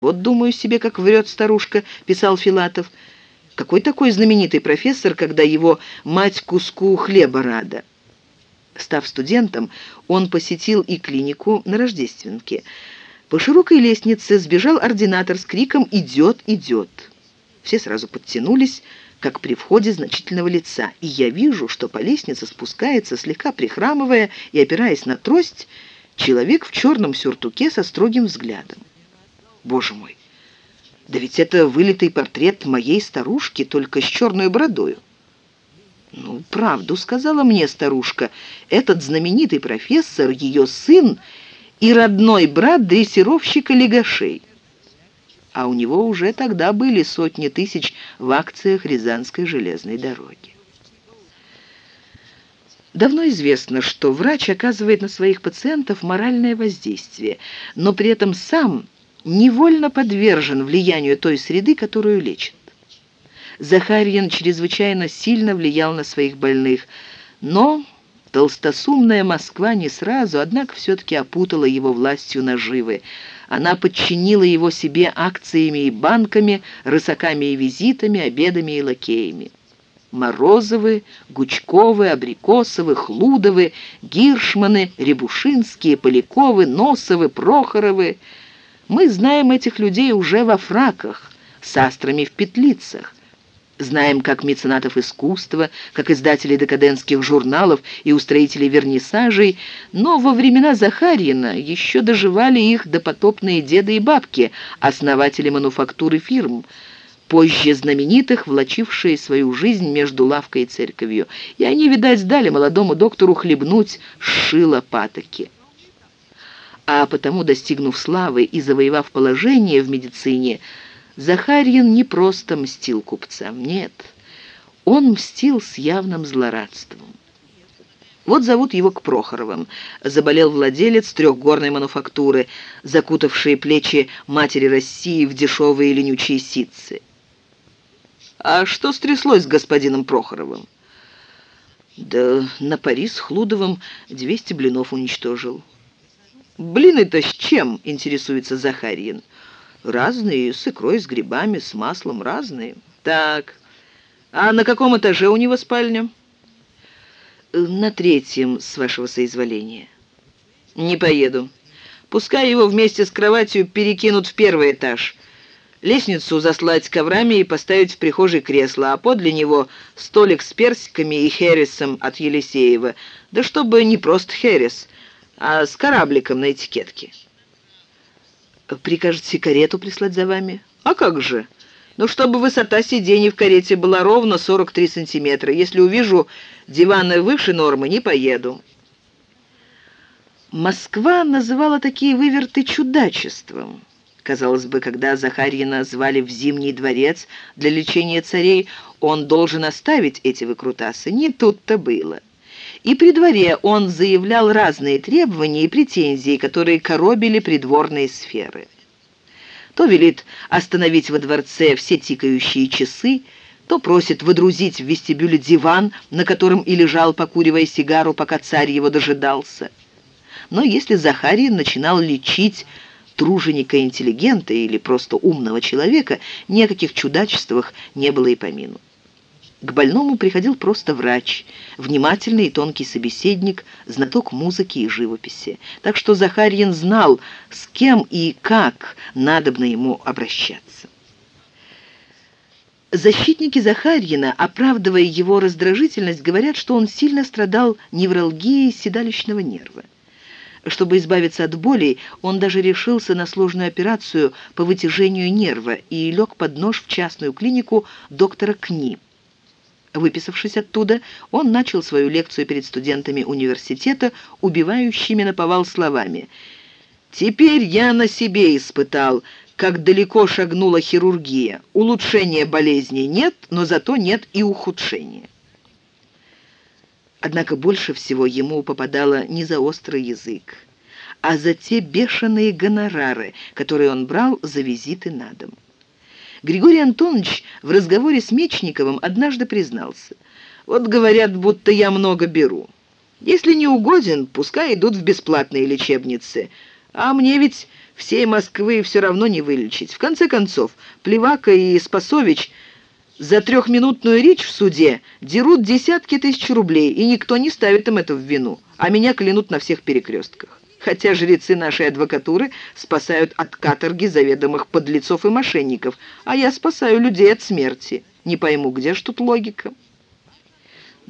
«Вот, думаю себе, как врет старушка», — писал Филатов. «Какой такой знаменитый профессор, когда его мать куску хлеба рада?» Став студентом, он посетил и клинику на Рождественке. По широкой лестнице сбежал ординатор с криком «Идет, идет!». Все сразу подтянулись, как при входе значительного лица, и я вижу, что по лестнице спускается, слегка прихрамывая и опираясь на трость, человек в черном сюртуке со строгим взглядом. Боже мой, да ведь это вылитый портрет моей старушки, только с черной бородою. «Ну, правду сказала мне старушка. Этот знаменитый профессор, ее сын и родной брат дрессировщика легашей. А у него уже тогда были сотни тысяч в акциях Рязанской железной дороги. Давно известно, что врач оказывает на своих пациентов моральное воздействие, но при этом сам невольно подвержен влиянию той среды, которую лечит. Захарьин чрезвычайно сильно влиял на своих больных, но толстосумная Москва не сразу, однако все-таки опутала его властью наживы. Она подчинила его себе акциями и банками, рысаками и визитами, обедами и лакеями. Морозовы, Гучковы, Абрикосовы, Хлудовы, Гиршманы, Рябушинские, Поляковы, Носовы, Прохоровы. Мы знаем этих людей уже во фраках, с астрами в петлицах. Знаем как меценатов искусства, как издателей декадентских журналов и устроителей вернисажей, но во времена Захарьина еще доживали их допотопные деды и бабки, основатели мануфактуры фирм, позже знаменитых, влачившие свою жизнь между лавкой и церковью. И они, видать, дали молодому доктору хлебнуть шило патоки. А потому, достигнув славы и завоевав положение в медицине, Захарьин не просто мстил купцам, нет. Он мстил с явным злорадством. Вот зовут его к Прохоровым. Заболел владелец трехгорной мануфактуры, закутавшие плечи матери России в дешевые ленючие ситцы. «А что стряслось с господином Прохоровым?» «Да на пари Хлудовым 200 блинов уничтожил». «Блины-то с чем?» — интересуется Захарьин. Разные, с икрой, с грибами, с маслом, разные. Так, а на каком этаже у него спальня? На третьем, с вашего соизволения. Не поеду. Пускай его вместе с кроватью перекинут в первый этаж. Лестницу заслать коврами и поставить в прихожей кресло, а подле него столик с персиками и хересом от Елисеева. Да чтобы не просто херес, а с корабликом на этикетке. Прикажете карету прислать за вами? А как же? Ну, чтобы высота сидений в карете была ровно 43 сантиметра. Если увижу диваны выше нормы, не поеду. Москва называла такие выверты чудачеством. Казалось бы, когда Захарьина звали в Зимний дворец для лечения царей, он должен оставить эти выкрутасы. Не тут-то было. И при дворе он заявлял разные требования и претензии, которые коробили придворные сферы. То велит остановить во дворце все тикающие часы, то просит выдрузить в вестибюле диван, на котором и лежал, покуривая сигару, пока царь его дожидался. Но если Захарий начинал лечить труженика-интеллигента или просто умного человека, ни о каких чудачествах не было и помину. К больному приходил просто врач, внимательный и тонкий собеседник, знаток музыки и живописи. Так что Захарьин знал, с кем и как надобно ему обращаться. Защитники Захарьина, оправдывая его раздражительность, говорят, что он сильно страдал невралгией седалищного нерва. Чтобы избавиться от болей, он даже решился на сложную операцию по вытяжению нерва и лег под нож в частную клинику доктора Кни. Выписавшись оттуда, он начал свою лекцию перед студентами университета, убивающими наповал словами. «Теперь я на себе испытал, как далеко шагнула хирургия. Улучшения болезни нет, но зато нет и ухудшения». Однако больше всего ему попадало не за острый язык, а за те бешеные гонорары, которые он брал за визиты на дом. Григорий Антонович в разговоре с Мечниковым однажды признался. «Вот говорят, будто я много беру. Если не угоден, пускай идут в бесплатные лечебницы. А мне ведь Всей Москвы все равно не вылечить. В конце концов, Плевака и Спасович за трехминутную речь в суде дерут десятки тысяч рублей, и никто не ставит им это в вину, а меня клянут на всех перекрестках. Хотя жрецы нашей адвокатуры спасают от каторги заведомых подлецов и мошенников, а я спасаю людей от смерти. Не пойму, где ж тут логика?»